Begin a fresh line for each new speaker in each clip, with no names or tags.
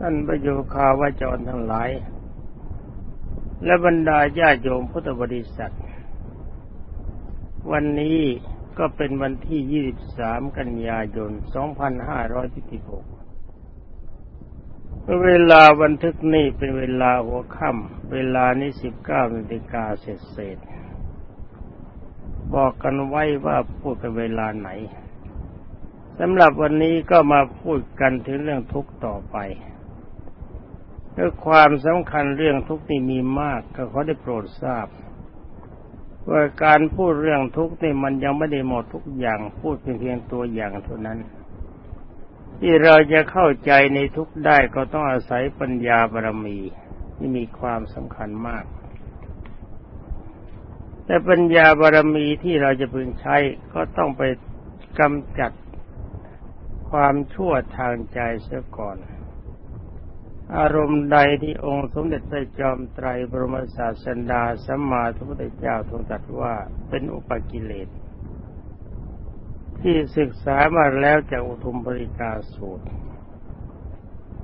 ท่านประโยคาวาจรทั้งหลาย และบรรดาญาโยมพุทธบริษัท วันนี้ก็เป็นวันที่ 23 กันยายน 2516 เวลาบันทึกนี้เป็นเวลาหัวค่ำ เวลานี้ 19นาฬิกาเศษบอกกันไว้ว่าพูดกันเวลาไหนสำหรับวันนี้ก็มาพูดกันถึงเรื่องทุกข์ต่อไป เรื่องความสำคัญเรื่องทุกข์นี่มีมากก็ขอได้โปรดทราบว่าการพูดเรื่องทุกข์นี่มันยังไม่ได้หมดทุกอย่างพูดเพียงเพียงตัวอย่างเท่านั้น ที่เราจะเข้าใจในทุกข์ได้ก็ต้องอาศัยปัญญาบารมีที่มีความสำคัญมาก แต่ปัญญาบารมีที่เราจะพึงใช้ก็ต้องไปกำจัดความชั่วทางใจเสียก่อน อารมณ์ใดที่องค์สมเด็จพระจอมไตรบรมศาสดาสัมมาสัมพุทธเจ้าทรงตรัสว่าเป็นอุปกิเลส ที่ศึกษามาแล้วจากอุทุมปริกาสูตร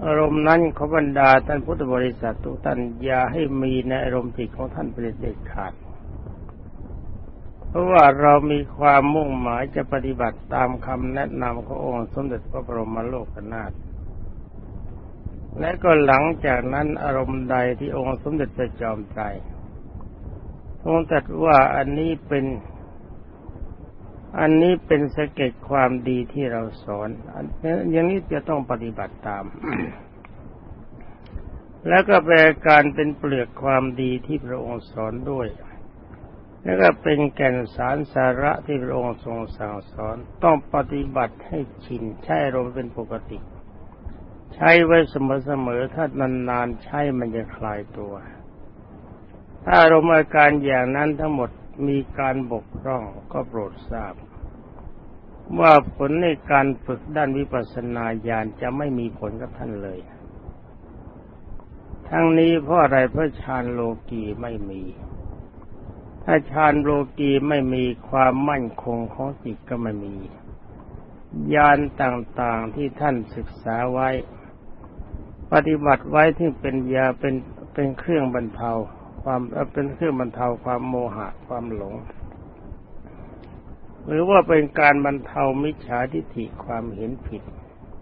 อารมณ์นั้นขบรรดาท่านพุทธบริษัททุกท่านอย่าให้มีในอารมณ์จิตของท่านเป็นเด็ดขาด เพราะว่าเรามีความมุ่งหมายจะปฏิบัติตามคำแนะนำขององค์สมเด็จพระบรมโลกนาถ และก็หลังจากนั้นอารมณ์ใดที่องค์สมเด็จพระจอมไตรทรงตรัสว่าอันนี้เป็นอันนี้เป็นสเก็ตความดีที่เราสอนอย่างนี้จะต้องปฏิบัติตาม แล้วก็แปลการเป็นเปลือกความดีที่พระองค์สอนด้วย แล้วก็เป็นแก่นสารสาระที่พระองค์ทรงสั่งสอน ต้องปฏิบัติให้ชินใช้รมเป็นปกติ ช้ไว้เสมอๆ ถ้านานๆ ใช้มันจะคลายตัว ถ้าอารมณ์อาการอย่างนั้นทั้งหมดมีการบกพร่องก็โปรดทราบ ว่าผลในการฝึกด้านวิปัสสนาญาณจะไม่มีผลกับท่านเลย ทั้งนี้เพราะอะไรเพราะฌานโลกีไม่มี ถ้าฌานโลกีไม่มีความมั่นคงของจิตก็ไม่มีญาณต่างๆที่ท่านศึกษาไว้ ปฏิบัติไว้ที่เป็นยาเป็นเป็นเครื่องบรรเทาความเป็นเครื่องบรรเทาความโมหะความหลง หรือว่าเป็นการบรรเทามิจฉาทิฏฐิความเห็นผิด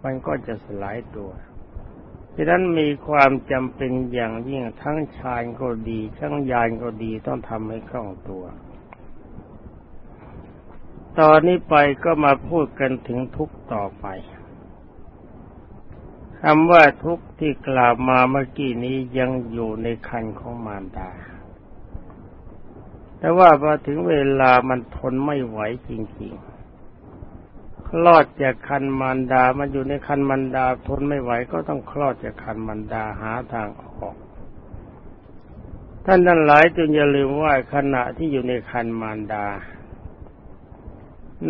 มันก็จะสลายตัวฉะนั้นมีความจำเป็นอย่างยิ่งทั้งชายก็ดีทั้งยานก็ดีต้องทำให้คล่องตัว ตอนนี้ไปก็มาพูดกันถึงทุกต่อไป คำว่าทุกข์ที่กล่าวมาเมื่อกี้นี้ยังอยู่ในคันของมารดา แต่ว่าพอถึงเวลามันทนไม่ไหวจริงๆ คลอดจากคันมันดา มันอยู่ในคันมันดาทนไม่ไหวก็ต้องคลอดจากคันมันดาหาทางออก ท่านทั้งหลายจงอย่าลืมว่าขณะที่อยู่ในคันมารดา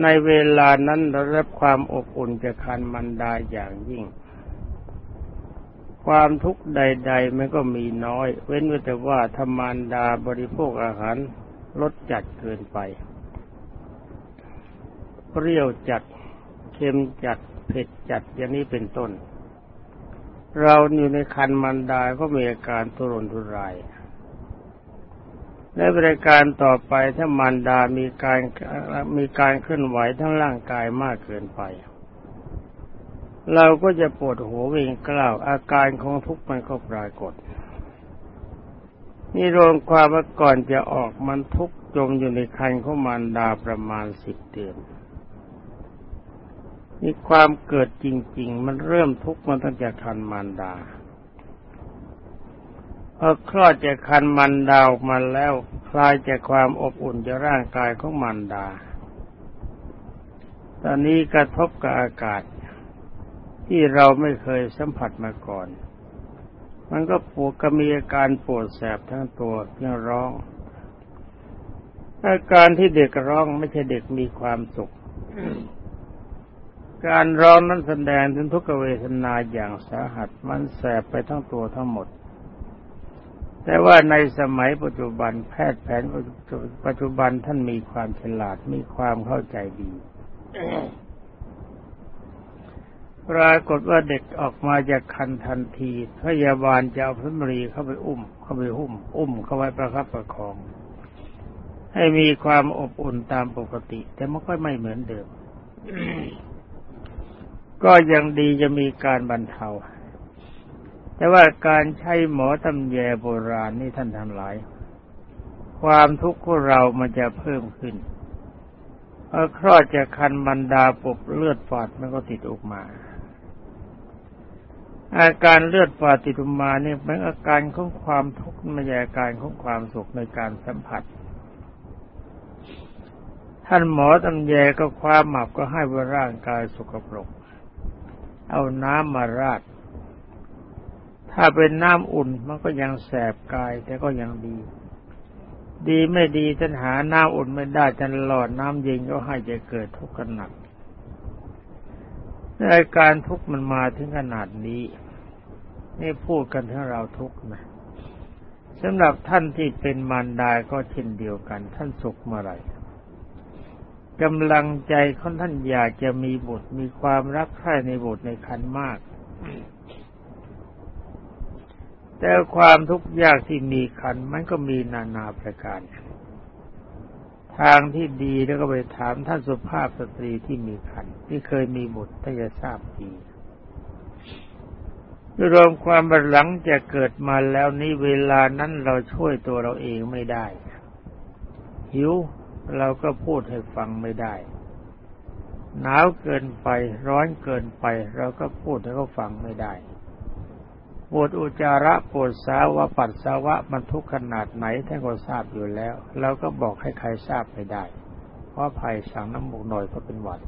ในเวลานั้นเรารับความอบอุ่นจากคันมันดาอย่างยิ่ง ความทุกข์ใด ๆ มันก็มีน้อย เว้นไว้แต่ว่าธรรมารดาบริโภคอาหารลดจัดเกินไป เปรี้ยวจัด เค็มจัด เผ็ดจัดอย่างนี้เป็นต้น เราอยู่ในคันมันดาก็มีอาการทุรนทุรายและบริการต่อไปถ้ามันดามีการมีการเคลื่อนไหวทั้งร่างกายมากเกินไป เราก็จะปวดหัวเวงกล้าวอาการของทุกข์มันก็ปรากฏ นี่รวมความว่าก่อนจะออกมันทุกข์จมอยู่ในคันของมันดาประมาณสิบเดือนมีความเกิดจริง ๆ มันเริ่มทุกข์มาตั้งแต่คันมันดาพอคลอดจากคันมันดาวมาแล้วคลายจากความอบอุ่นจากร่างกายของมันดา ตอนนี้กระทบกับอากาศ ที่เราไม่เคยสัมผัสมาก่อน มันก็ปวดก็มีอาการปวดแสบทั้งตัวเพียงร้อง อาการที่เด็กร้องไม่ใช่เด็กมีความสุข การร้องนั้นแสดงถึงทุกขเวทนาอย่างสาหัสมันแสบไปทั้งตัวทั้งหมด แต่ว่าในสมัยปัจจุบันแพทย์แผนปัจจุบันท่านมีความฉลาดมีความเข้าใจดี ปรากฏว่าเด็กออกมาจากคันทันที พยาบาลจะเอาพระมรีเข้าไปอุ้ม เข้าไปหุ้ม อุ้มเข้าไว้ประคับประคอง ให้มีความอบอุ่นตามปกติ แต่มันก็ไม่เหมือนเดิม ก็ยังดีจะมีการบรรเทา แต่ว่าการใช้หมอตำแยโบราณนี่ท่านทั้งหลาย ความทุกข์ของเรามันจะเพิ่มขึ้นพอคลอดจากคันบรรดาปบเลือดฝาดมันก็ติดออกมา อาการเลือดฝาดติดออกมาเนี่ยเป็นอาการของความทุกข์ไม่ใช่อาการของความสุขในการสัมผัส ท่านหมอตำแยก็ความหมับก็ให้ว่าร่างกายสกปรก เอาน้ำมาราด ถ้าเป็นน้ำอุ่นมันก็ยังแสบกายแต่ก็ยังดี ดีไม่ดีท่านหาน้ำอุ่นไม่ได้ท่านหลอดน้ำเย็นก็ให้จะเกิดทุกข์กันหนัก อาการทุกข์มันมาถึงขนาดนี้ นี่พูดกันถึงเราทุกข์นะสำหรับท่านที่เป็นมารดาก็เช่นเดียวกัน ท่านสุขเมื่อไรกำลังใจของท่านอยากจะมีบุตรมีความรักใคร่ในบุตรในคันมาก แต่ความทุกข์ยากที่มีขันมันก็มีนานาประการ ทางที่ดีแล้วก็ไปถามท่านสุภาพสตรีที่มีขันที่เคยมีบุตรถ้าจะทราบดีรวมความบัหลังจะเกิดมาแล้วนี้เวลานั้นเราช่วยตัวเราเองไม่ได้ หิวเราก็พูดให้ฟังไม่ได้ หนาวเกินไปร้อนเกินไป เราก็พูดให้เขาฟังไม่ได้ ปวดอุจจาระปวดสาวะปัสสาวะมันทุกข์ขนาดไหนท่านก็ทราบอยู่แล้ว เราก็บอกให้ใครทราบไม่ได้ เพราะภัยสั่งน้ำมูกหน่อยก็เป็นหวัด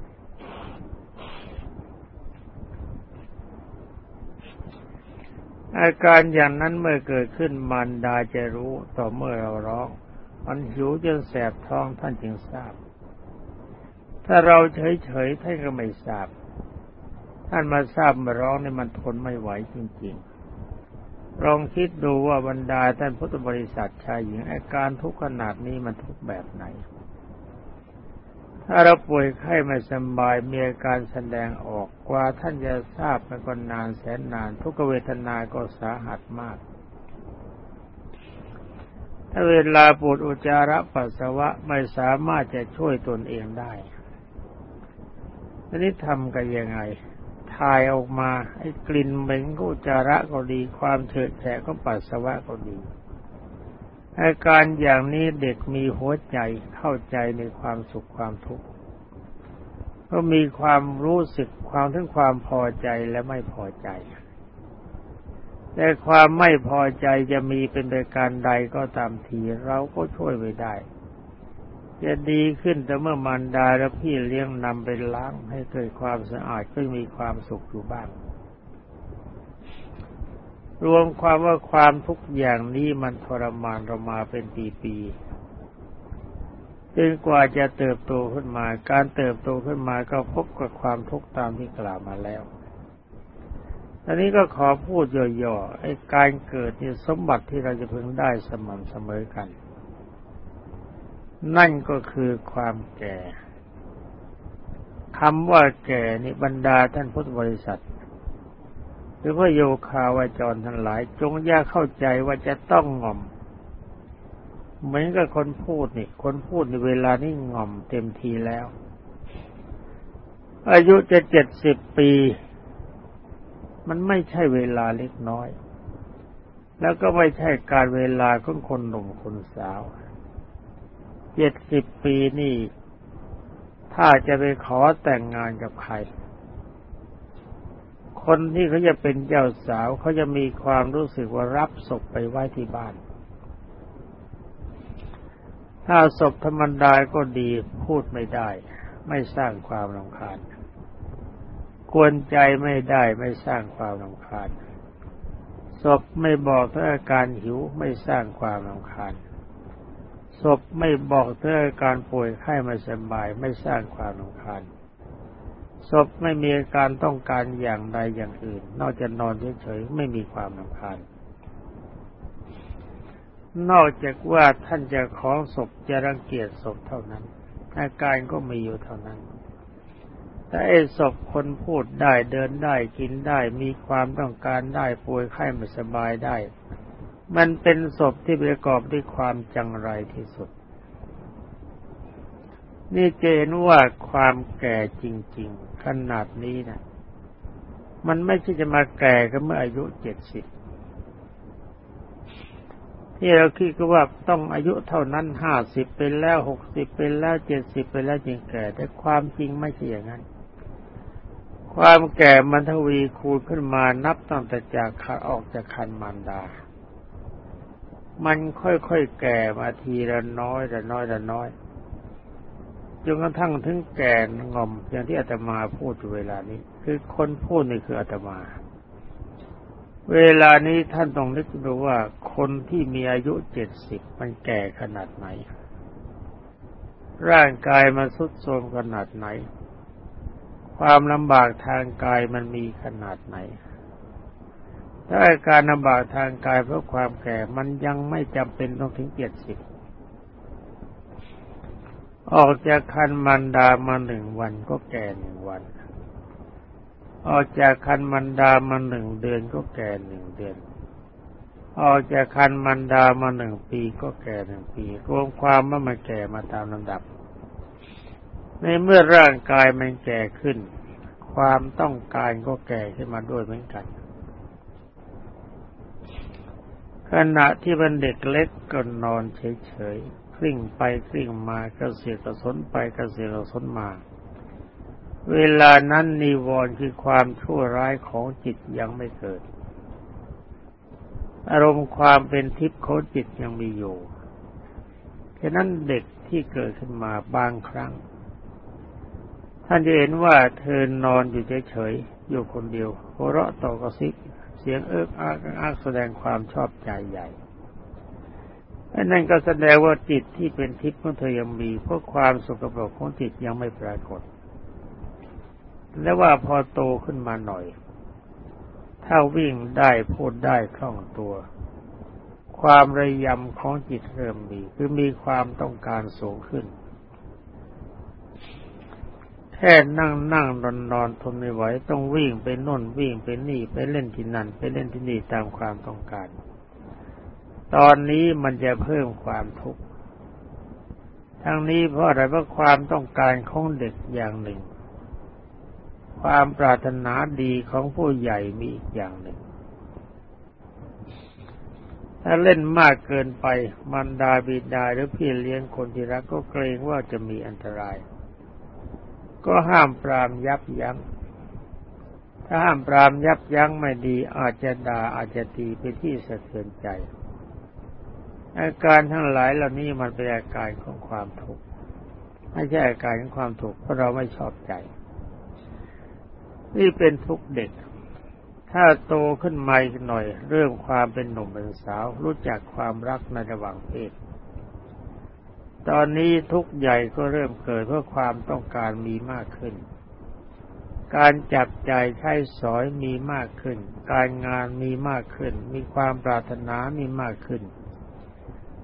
อาการอย่างนั้นเมื่อเกิดขึ้นมารดาจะรู้ต่อเมื่อเราร้อง มันหิวจนแสบท้องท่านจึงทราบ ถ้าเราเฉยๆท่านก็ไม่ทราบ ท่านมาทราบมาร้องนี่มันทนไม่ไหวจริงๆ ลองคิดดูว่าบรรดาท่านพุทธบริษัทชายหญิงอาการทุกข์ขนาดนี้มันทุกแบบไหน ถ้าเราป่วยไข้ไม่สบายมีอาการแสดงออกกว่าท่านจะทราบมันก็นานแสนนาน ทุกเวทนาก็สาหัสมาก ถ้าเวลาปวดอุจจาระปัสสาวะไม่สามารถจะช่วยตนเองได้ทีนี้ทำกันยังไงายออกมาไอ้กลิ่นเหม็นก็จาระก็ดี ความเฉอะแฉะก็ปัสสาวะก็ดีอาการอย่างนี้เด็กมีหัวใจเข้าใจในความสุขความทุกข์ก็มีความรู้สึกความทั้งความพอใจและไม่พอใจ แต่ความไม่พอใจจะมีเป็นประการใดก็ตามทีเราก็ช่วยไม่ได้ จะดีขึ้นแต่เมื่อมารดาและพี่เลี้ยงนำไปล้างให้เกิดความสะอาดก็มีความสุขอยู่บ้าง รวมความว่าความทุกอย่างนี้มันทรมานเรามาเป็นปีๆจนกว่าจะเติบโตขึ้นมา การเติบโตขึ้นมาก็พบกับความทุกข์ตามที่กล่าวมาแล้วตอนนี้ก็ขอพูดย่อๆไอ้การเกิดนี่สมบัติที่เราจะพึงได้สม่ำเสมอกัน นั่นก็คือความแก่คำว่าแก่นี่บรรดาท่านพุทธบริษัท หรือว่าโยคาวาจรทั้งหลาย จงอย่าเข้าใจว่าจะต้องงอม เหมือนกับคนพูดนี่ คนพูดในเวลานี้งอมเต็มทีแล้ว อายุจะเจ็ดสิบปี มันไม่ใช่เวลาเล็กน้อย แล้วก็ไม่ใช่การเวลาของคนหนุ่มคนสาว เจ็ดสิบปีนี่ ถ้าจะไปขอแต่งงานกับใคร คนที่เขาจะเป็นเจ้าสาวเขาจะมีความรู้สึกว่ารับศพไปไว้ที่บ้าน ถ้าศพธรรมดาก็ดีพูดไม่ได้ ไม่สร้างความรำคาญกวนใจไม่ได้ไม่สร้างความรำคาญศพไม่บอกถ้าอาการหิวไม่สร้างความรำคาญ ศพไม่บอกเธอการป่วยไข้ไม่สบายไม่สร้างความรำคาญศพไม่มีการต้องการอย่างใดอย่างอื่น นอกจากนอนเฉยๆไม่มีความรำคาญนอกจากว่าท่านจะของศพจะรังเกียจศพเท่านั้น อาการก็มีอยู่เท่านั้น แต่ไอ้ศพคนพูดได้เดินได้กินได้มีความต้องการได้ป่วยไข้ไม่สบายได้ มันเป็นศพที่ประกอบด้วยความจังไรที่สุด นี่เจนว่าความแก่จริง ๆ ขนาดนี้นะมันไม่ใช่จะมาแก่กันเมื่ออายุเจ็ดสิบที่เราคิดก็ว่าต้องอายุเท่านั้นห้าสิบเป็นแล้วหกสิบเป็นแล้วเจ็ดสิบเป็นแล้วจึงแก่ แต่ความจริงไม่ใช่อย่างนั้น ความแก่มันทวีคูณขึ้นมานับตั้งแต่จากออกจากคันมารดา มันค่อยๆแก่มาทีละน้อยละน้อยละน้อยจนกระทั่งถึงแก่งอมอย่างที่อาตมาพูดเวลานี้ คือคนพูดนี่คืออาตมา เวลานี้ท่านต้องนึกดูว่าคนที่มีอายุเจ็ดสิบมันแก่ขนาดไหน ร่างกายมันสุดโทรมขนาดไหน ความลำบากทางกายมันมีขนาดไหน ถ้าการลำบากทางกายเพราะความแก่มันยังไม่จำเป็นต้องถึงเจ็ดสิบออกจากคันมันดามาหนึ่งวันก็แก่หนึ่งวัน ออกจากคันมันดามาหนึ่งเดือนก็แก่หนึ่งเดือน ออกจากคันมันดามาหนึ่งปีก็แก่หนึ่งปี รวมความว่ามันแก่มาตามลำดับ ในเมื่อร่างกายมันแก่ขึ้น ความต้องการก็แก่ขึ้นมาด้วยเหมือนกัน ขณะที่เป็นเด็กเล็กก็นอนเฉยๆ กลิ้งไปกลิ้งมากระเสียกระสนไปกระเสียกระสนมา เวลานั้นนิวรณ์คือความชั่วร้ายของจิตยังไม่เกิด อารมณ์ความเป็นทิพย์ของจิตยังมีอยู่ฉะนั้นเด็กที่เกิดขึ้นมาบางครั้ง ท่านจะเห็นว่าเธอนอนอยู่เฉยๆอยู่คนเดียวหัวเราะต่อกระซิบ เสียงเอิกอักอักแสดงความชอบใจใหญ่นั่นก็แสดงว่าจิตที่เป็นทิพย์ของเธอยังมีเพราะความสุขปรกของจิตยังไม่ปรากฏ และว่าพอโตขึ้นมาหน่อย ถ้าวิ่งได้พูดได้คล่องตัว ความระยำของจิตเริ่มมีคือมีความต้องการสูงขึ้น แค่นั่งนั่งนอนนอนทนไม่ไหวต้องวิ่งไปน่นวิ่งไปนี่ไปเล่นที่นั่น ไปเล่นที่นี่ตามความต้องการ ตอนนี้มันจะเพิ่มความทุกข์ทั้งนี้เพราะอะไรเพราะความต้องการของเด็กอย่างหนึ่ง ความปรารถนาดีของผู้ใหญ่มีอีกอย่างหนึ่ง ถ้าเล่นมากเกินไปมันดาบิดาหรือพี่เลี้ยงคนที่รักก็เกรงว่าจะมีอันตราย ก็ห้ามปรามยับยัง้งถ้าห้ามปรามยับยั้งไม่ดี อาจจะด่าอาจจะตีไปที่สะเทือนใจ อาการทั้งหลายเหล่านี้มันเป็นอาการของความทุกข์ไม่ใช่อาการของความทุกข์เพราะเราไม่ชอบใจ นี่เป็นทุกเด็ก ถ้าโตขึ้นมาอีกหน่อย เริ่มความเป็นหนุ่มเป็นสาว รู้จักความรักในระหว่างเพศ ตอนนี้ทุกใหญ่ก็เริ่มเกิดเพราะความต้องการมีมากขึ้น การจับใจใช้สอยมีมากขึ้น การงานมีมากขึ้น มีความปรารถนามีมากขึ้น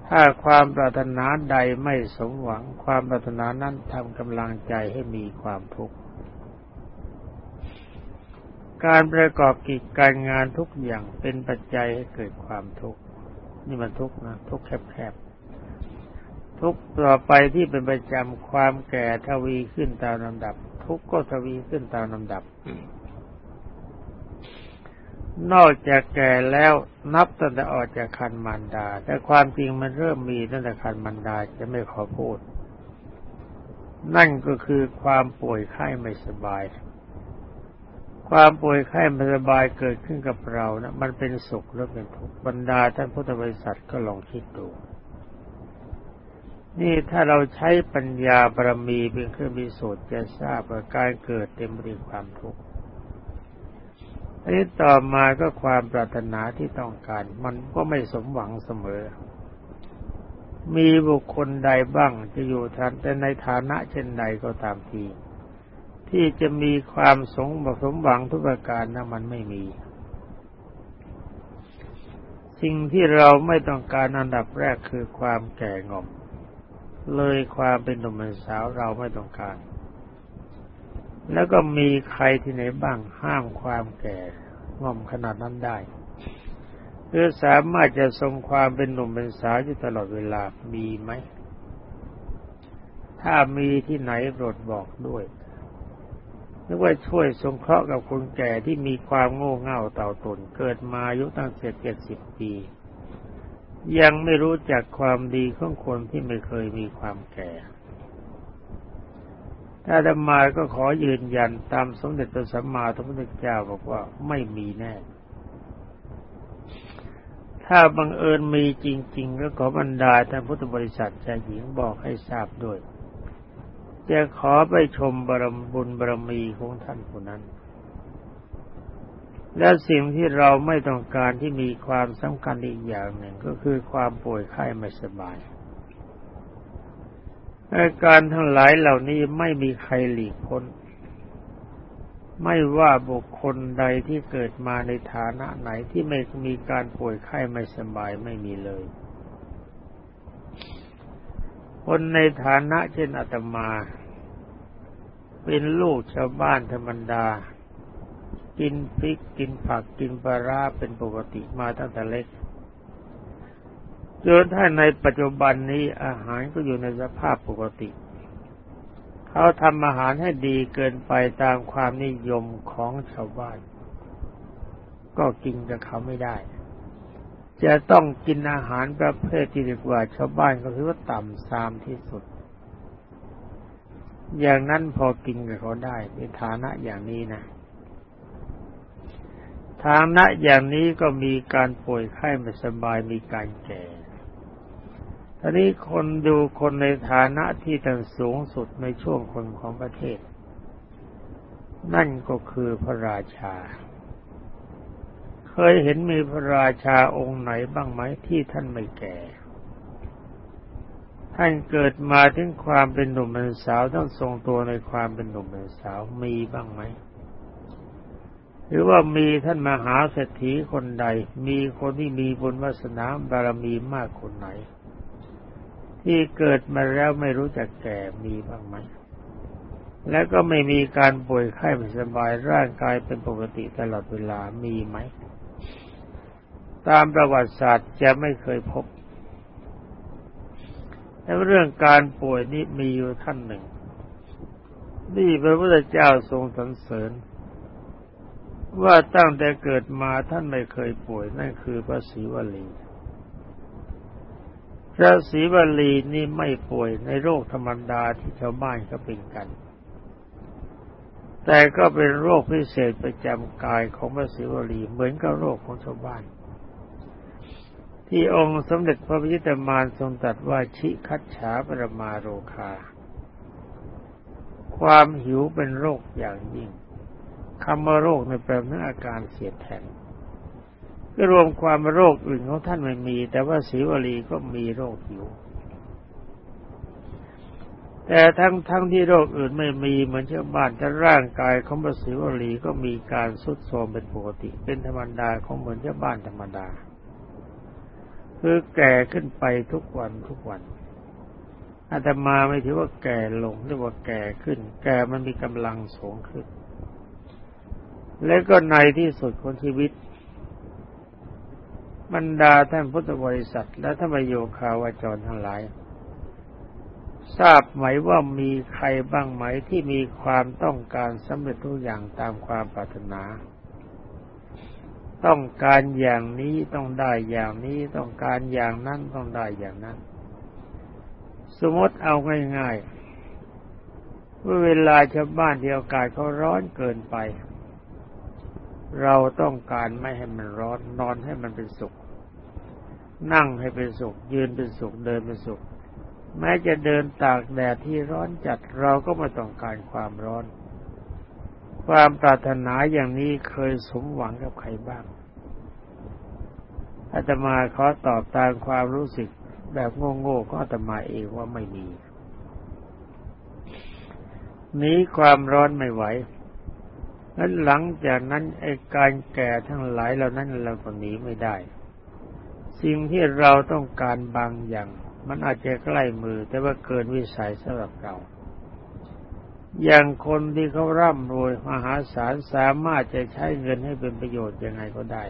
ถ้าความปรารถนาใดไม่สมหวัง ความปรารถนานั้นทำกำลังใจให้มีความทุกข์ การประกอบกิจการงานทุกอย่างเป็นปัจจัยให้เกิดความทุกข์ นี่มันทุกข์นะ ทุกข์แคบๆ ทุกข์ต่อไปที่เป็นประจำความแก่ทวีขึ้นตามลำดับ ทุกข์ก็ทวีขึ้นตามลำดับ นอกจากแก่แล้วนับตั้งแต่ออกจากคันมันดา แต่ความจริงมันเริ่มมีตั้งแต่คันมันดาจะไม่ขอพูด นั่นก็คือความป่วยไข้ไม่สบาย ความป่วยไข้ไม่สบายเกิดขึ้นกับเรานะมันเป็นสุขหรือเป็นทุกข์บรรดาท่านพุทธบริษัทก็ลองคิดดู นี่ถ้าเราใช้ปัญญาบารมีเป็นเครื่องพิสูจน์จะทราบว่าการเกิดเต็มไปด้วยความทุกข์อันนี้ต่อมาก็ความปรารถนาที่ต้องการ มันก็ไม่สมหวังเสมอ มีบุคคลใดบ้างจะอยู่ทันแต่ในฐานะเช่นใดก็ตามทีที่จะมีความสงบสมหวังทุกประการนะมันไม่มี สิ่งที่เราไม่ต้องการอันดับแรกคือความแก่งอม เลยความเป็นหนุ่มเป็นสาวเราไม่ต้องการ แล้วก็มีใครที่ไหนบ้างห้ามความแก่งอมขนาดนั้นได้หรือสามารถจะทรงความเป็นหนุ่มเป็นสาวอยู่ตลอดเวลามีไหม ถ้ามีที่ไหนโปรดบอกด้วยนึกว่าช่วยสงเคราะห์กับคนแก่ที่มีความโง่เง่าเต่าตนเกิดมาอายุตั้งเจ็ดเจ็ดสิบปี ยังไม่รู้จักความดีของคนที่ไม่เคยมีความแก่ ถ้าธรรมาก็ขอยืนยันตามสมเด็จพระสัมมาสัมพุทธเจ้าบอกว่าไม่มีแน่ ถ้าบังเอิญมีจริง ๆ ก็ขอบรรดาท่านพุทธบริษัทชายหญิงบอกให้ทราบด้วย จะขอไปชมบารมบุญบารมีของท่านผู้นั้น และสิ่งที่เราไม่ต้องการที่มีความสำคัญอีกอย่างหนึ่งก็คือความป่วยไข้ไม่สบายอาการทั้งหลายเหล่านี้ไม่มีใครหลีกพ้น ไม่ว่าบุคคลใดที่เกิดมาในฐานะไหนที่ไม่มีการป่วยไข้ไม่สบายไม่มีเลย คนในฐานะเช่นอาตมา เป็นลูกชาวบ้านธรรมดา กินพริกกินผักกินปลาราเป็นปกติมาตั้งแต่เล็กจนถ้าในปัจจุบันนี้อาหารก็อยู่ในสภาพปกติ เขาทำอาหารให้ดีเกินไปตามความนิยมของชาวบ้าน ก็กินกับเขาไม่ได้ จะต้องกินอาหารประเภทที่ดีกว่าชาวบ้านก็คือว่าต่ำซามที่สุด อย่างนั้นพอกินกับเขาได้ในฐานะอย่างนี้นะ ฐานะอย่างนี้ก็มีการป่วยไข้ไม่สบายมีการแก่ทีนี้คนดูคนในฐานะที่ตั้งสูงสุดในช่วงคนของประเทศ นั่นก็คือพระราชา เคยเห็นมีพระราชาองค์ไหนบ้างไหมที่ท่านไม่แก่ ท่านเกิดมาถึงความเป็นหนุ่มเป็นสาวต้องทรงตัวในความเป็นหนุ่มเป็นสาวมีบ้างไหม หรือว่ามีท่านมหาเศรษฐีคนใด มีคนที่มีบุญวาสนาบารมีมากคนไหน ที่เกิดมาแล้วไม่รู้จักแก่มีบ้างไหมแล้วก็ไม่มีการป่วยไข้ไม่สบายร่างกายเป็นปกติตลอดเวลามีไหม ตามประวัติศาสตร์จะไม่เคยพบแต่เรื่องการป่วยนี้มีอยู่ท่านหนึ่งนี่พระพุทธเจ้าทรงสรรเสริญ ว่าตั้งแต่เกิดมาท่านไม่เคยป่วยนั่นคือพระศรีวลีพระศรีวลีนี่ไม่ป่วยในโรคธรรมดาที่ชาวบ้านก็เป็นกัน แต่ก็เป็นโรคพิเศษประจำกายของพระศรีวลีเหมือนกับโรคของชาวบ้าน ที่องค์สมเด็จพระพิจิตรมารทรงตรัสว่าชิคัตฉาปรมาโรคา ความหิวเป็นโรคอย่างยิ่ง คำว่าโรคในแปลว่าอาการเสียดแทงก็รวมความโรคอื่นของท่านไม่มี แต่ว่าศีวลีก็มีโรคหิวแต่ทั้งทั้งที่โรคอื่นไม่มีเหมือนชาวบ้านแต่ร่างกายของพระศิวลีก็มีการสุดโทรมเป็นปกติ เป็นธรรมดาของเหมือนชาวบ้านธรรมดา คือแก่ขึ้นไปทุกวันทุกวันอาตมาไม่ถือว่าแก่ลงเรียกว่าแก่ขึ้น แก่มันมีกำลังสูงขึ้น และก็ในที่สุดของชีวิต บรรดาท่านพุทธบริษัท และท่านประโยคาวาจรทั้งหลาย ทราบไหมว่ามีใครบ้างไหมที่มีความต้องการสำเร็จทุกอย่างตามความปรารถนา ต้องการอย่างนี้ต้องได้อย่างนี้ต้องการอย่างนั้นต้องได้อย่างนั้น สมมติเอาง่ายๆว่าเวลาชาวบ้านที่อากาศเขาร้อนเกินไป เราต้องการไม่ให้มันร้อนนอนให้มันเป็นสุข นั่งให้เป็นสุข ยืนเป็นสุข เดินเป็นสุข แม้จะเดินตากแดดที่ร้อนจัดเราก็ไม่ต้องการความร้อน ความปรารถนาอย่างนี้เคยสมหวังกับใครบ้างอาตมาขอตอบตามความรู้สึกแบบโง่ๆก็อาตมาเองว่าไม่มีนี้ความร้อนไม่ไหว นั้นหลังจากนั้นไอ้การแก่ทั้งหลายเหล่านั้นเราก็หนีไม่ได้ สิ่งที่เราต้องการบางอย่าง มันอาจจะใกล้มือ แต่ว่าเกินวิสัยสำหรับเรา อย่างคนที่เขาร่ำรวยมหาศาลสามารถจะใช้เงินให้เป็นประโยชน์ยังไงก็ได้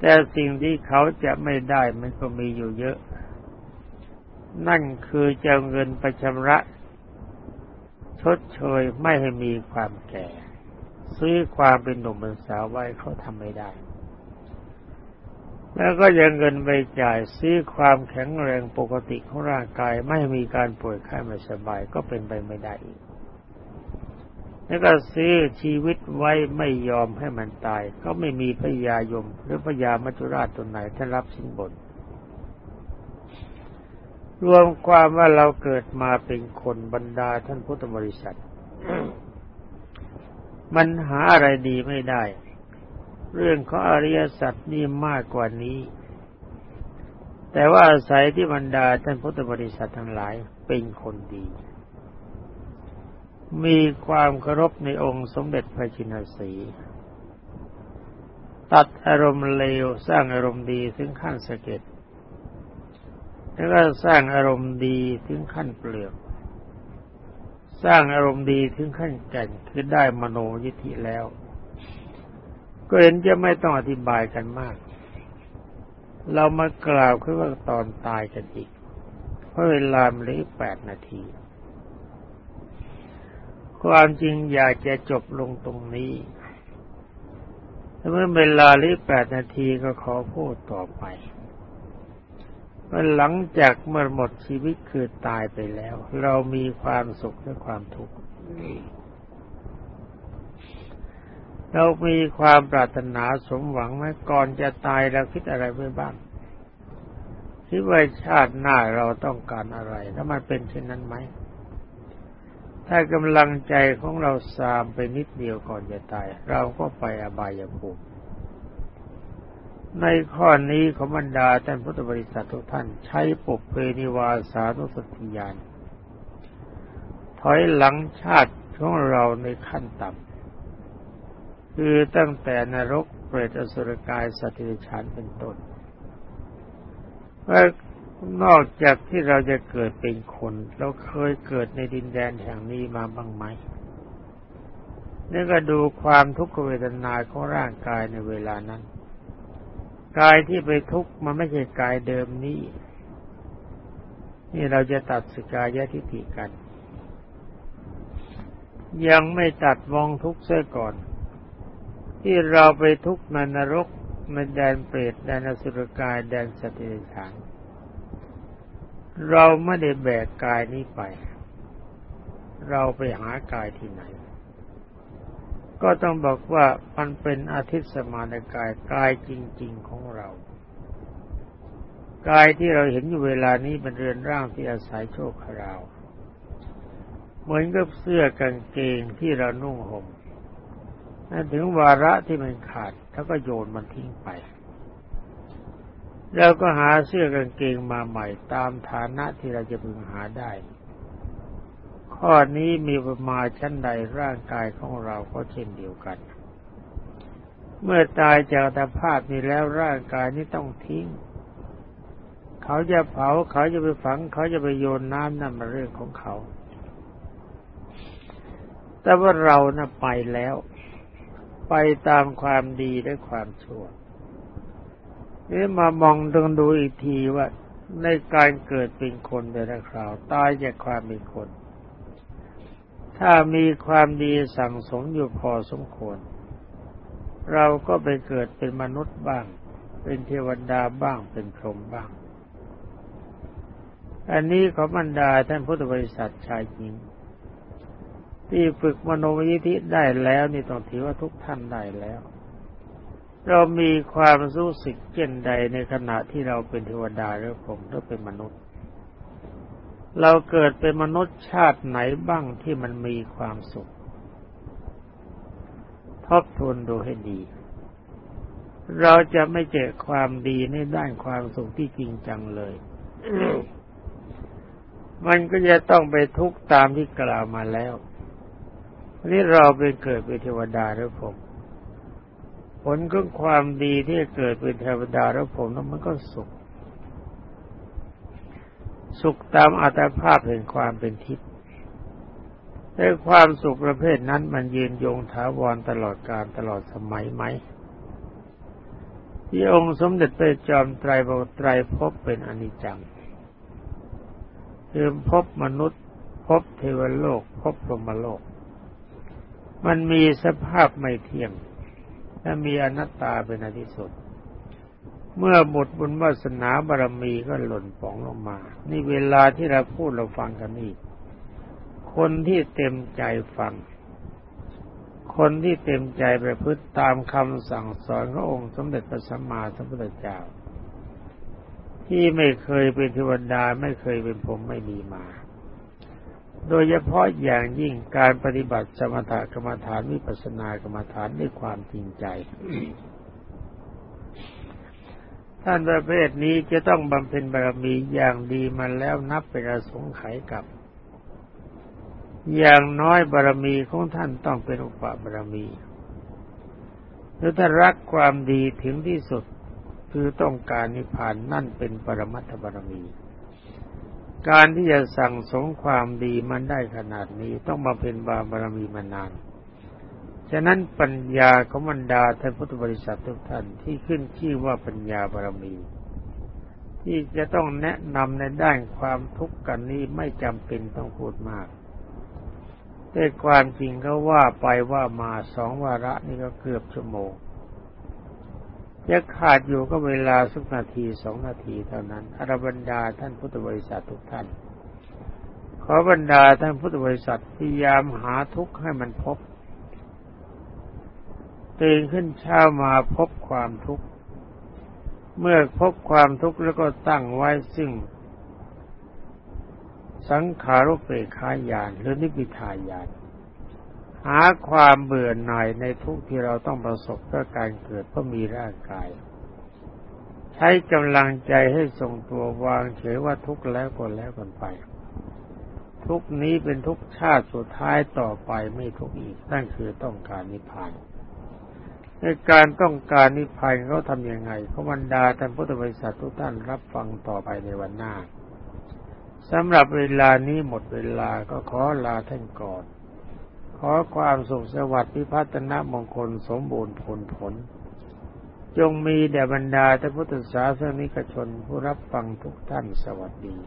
แต่สิ่งที่เขาจะไม่ได้มันก็มีอยู่เยอะ นั่นคือจะเงินไปชำระชดเชยไม่ให้มีความแก่ ซื้อความเป็นหนุ่มเป็นสาวไว้เขาทำไม่ได้ แล้วก็ยังเงินไปจ่ายซื้อความแข็งแรงปกติของร่างกายไม่มีการป่วยไข้ไม่สบายก็เป็นไปไม่ได้อีกแล้วก็ซื้อชีวิตไว้ไม่ยอมให้มันตาย ก็ไม่มีพยายม หรือพยามัจจุราชตัวไหนท่านรับสินบน รวมความว่าเราเกิดมาเป็นคนบรรดาท่านพุทธบริษัท มันหาอะไรดีไม่ได้ เรื่องของอริยสัจนี่มากกว่านี้ แต่ว่าอาศัยที่บรรดาท่านพุทธบริษัททั้งหลายเป็นคนดี มีความเคารพในองค์สมเด็จพระจินสีตัดอารมณ์เลวสร้างอารมณ์ดีถึงขั้นสะเก็ดแล้วก็สร้างอารมณ์ดีถึงขั้นเปลือก สร้างอารมณ์ดีถึงขั้นแก่นคือได้มโนยิธิแล้ว ก็เห็นจะไม่ต้องอธิบายกันมาก เรามากล่าวคือว่าตอนตายกันอีก เพราะเวลาเหลือแปดนาที ความจริงอยากจะจบลงตรงนี้แต่เมื่อเวลาลิแปดนาทีก็ขอพูดต่อไป หลังจากเมื่อหมดชีวิตคือตายไปแล้ว เรามีความสุขและความทุกข์เรามีความปรารถนาสมหวังไหมก่อนจะตายเราคิดอะไรไว้บ้างคิดว่าชาติหน้าเราต้องการอะไร แล้วมันเป็นเช่นนั้นไหม ถ้ากำลังใจของเราสามไปนิดเดียวก่อนจะตาย เราก็ไปอบายภูมิ ในข้อนี้ขบรรดาท่านพุทธบริษัททุกท่านใช้ปกเพนิวาสานุสติญาณถอยหลังชาติของเราในขั้นต่ำคือตั้งแต่นรกเปรตอสุรกายสัตว์เดรัจฉานเป็นต้นนอกจากที่เราจะเกิดเป็นคน เราเคยเกิดในดินแดนแห่งนี้มาบ้างไหมนี่ก็ดูความทุกขเวทนาของร่างกายในเวลานั้น กายที่ไปทุกข์มันไม่ใช่กายเดิมนี้ นี่เราจะตัดสกายะทิฏฐิกัน ยังไม่ตัดวองทุกข์เสียก่อน ที่เราไปทุกข์ในนรกในแดนเปรตแดนอสุรกายแดนสติฉานเราไม่ได้แบกกายนี้ไป เราไปหากายที่ไหน ก็ต้องบอกว่ามันเป็นอาทิตย์สมานกายกายจริง ๆของเรา กายที่เราเห็นอยู่เวลานี้เป็นเรือนร่างที่อาศัยโชคราว เหมือนกับเสื้อกางเกงที่เรานุ่งห่มนั่นถึงวาระที่มันขาดแล้วก็โยนมันทิ้งไปเราก็หาเสื้อกางเกงมาใหม่ตามฐานะที่เราจะพึงหาได้ ข้อนี้มีประมาชั้นใดร่างกายของเราก็เช่นเดียวกัน เมื่อตายจากอัตภาพนี้แล้วร่างกายนี้ต้องทิ้ง เขาจะเผาเขาจะไปฝัง เขาจะไปโยนน้ำนั่นมาเรื่องของเขา แต่ว่าเรานะ่ะไปแล้ว ไปตามความดีและความชั่วนี่มามองดูดูอีกทีว่าในการเกิดเป็นคนแต่ละคราว ตายจากความเป็นคน ถ้ามีความดีสั่งสมอยู่พอสมควร เราก็ไปเกิดเป็นมนุษย์บ้าง เป็นเทวดาบ้างเป็นพรหมบ้าง อันนี้ขอบรรดาท่านพุทธบริษัทชายหญิง ที่ฝึกมโนวิธิได้แล้วนี่ต้องถือว่าทุกท่านได้แล้ว เรามีความรู้สึกเช่นใดในขณะที่เราเป็นเทวดาหรือผมหรือเป็นมนุษย์ เราเกิดเป็นมนุษย์ชาติไหนบ้างที่มันมีความสุข ทบทวนดูให้ดี เราจะไม่เจอความดีในด้านความสุขที่จริงจังเลย มันก็จะต้องไปทุกข์ตามที่กล่าวมาแล้วนี่เราไปเกิดเป็นเทวดาหรือผม ผลของความดีที่เกิดเป็นเทวดาแล้วผมนั้นมันก็สุข สุขตามอัตภาพแห่งความเป็นทิพย์แต่ความสุขประเภทนั้นมันยืนยงถาวรตลอดกาลตลอดสมัยไหม ที่องค์สมเด็จพระจอมไตรบไตรพบเป็นอนิจจังคือพบมนุษย์ พบเทวโลก พบพรหมโลก มันมีสภาพไม่เที่ยงและมีอนัตตาเป็นอที่สุด เมื่อหมดบุญวาสนาบารมีก็หล่นป่องลงมา นี่เวลาที่เราพูดเราฟังกันนี่คนที่เต็มใจฟัง คนที่เต็มใจประพฤติตามคำสั่งสอนขององค์สมเด็จพระสัมมาสัมพุทธเจ้า ที่ไม่เคยเป็นเทวดาไม่เคยเป็นผมไม่มีมา โดยเฉพาะอย่างยิ่งการปฏิบัติสมถกรรมฐานวิปัสสนากรรมฐานด้วยความจริงใจ ท่านประเภทนี้จะต้องบำเพ็ญบารมีอย่างดีมาแล้วนับเป็นอสงไขยกับ อย่างน้อยบารมีของท่านต้องเป็นอุปบารมีหรือถ้ารักความดีถึงที่สุดคือต้องการนิพพานนั่นเป็นปรมัตถบารมี การที่จะสั่งสมความดีมันได้ขนาดนี้ต้องมาเป็นบาบารมีมานาน ฉะนั้นปัญญาของบรรดาท่านพุทธบริษัททุกท่านที่ขึ้นชื่อว่าปัญญาบารมี ที่จะต้องแนะนำในด้านความทุกข์กันนี้ไม่จำเป็นต้องพูดมากแต่ความจริงก็ว่าไปว่ามาสองวาระนี่ก็เกือบชั่วโมงจะขาดอยู่ก็เวลาสักนาทีสองนาทีเท่านั้นอรบรรดาท่านพุทธบริษัททุกท่าน ขอบรรดาท่านพุทธบริษัทพยายามหาทุกข์ให้มันพบ ตื่นขึ้นเช้ามาพบความทุกข์ เมื่อพบความทุกข์แล้วก็ตั้งไว้ซึ่ง สังขารุเปขายานหรือนิพิทายานหาความเบื่อหน่ายในทุกที่เราต้องประสบเพื่อการเกิดเพราะมีร่างกาย ใช้กำลังใจให้ทรงตัววางเฉยว่าทุกแล้วก็แล้วกันไป ทุกนี้เป็นทุกชาติสุดท้ายต่อไปไม่ทุกอีกนั่นคือต้องการนิพพาน ในการต้องการนิพพานเขาทำยังไงเขาบรรดาท่านพุทธบริษัททุกท่านรับฟังต่อไปในวันหน้าสำหรับเวลานี้หมดเวลาก็ขอลาท่านก่อน ขอความสุขสวัสดิ์พิพัฒนมงคลสมบูรณ์ผลผล จงมีแด่บรรดาท่านพุทธศาสนิกชนผู้รับฟังทุกท่านสวัสดี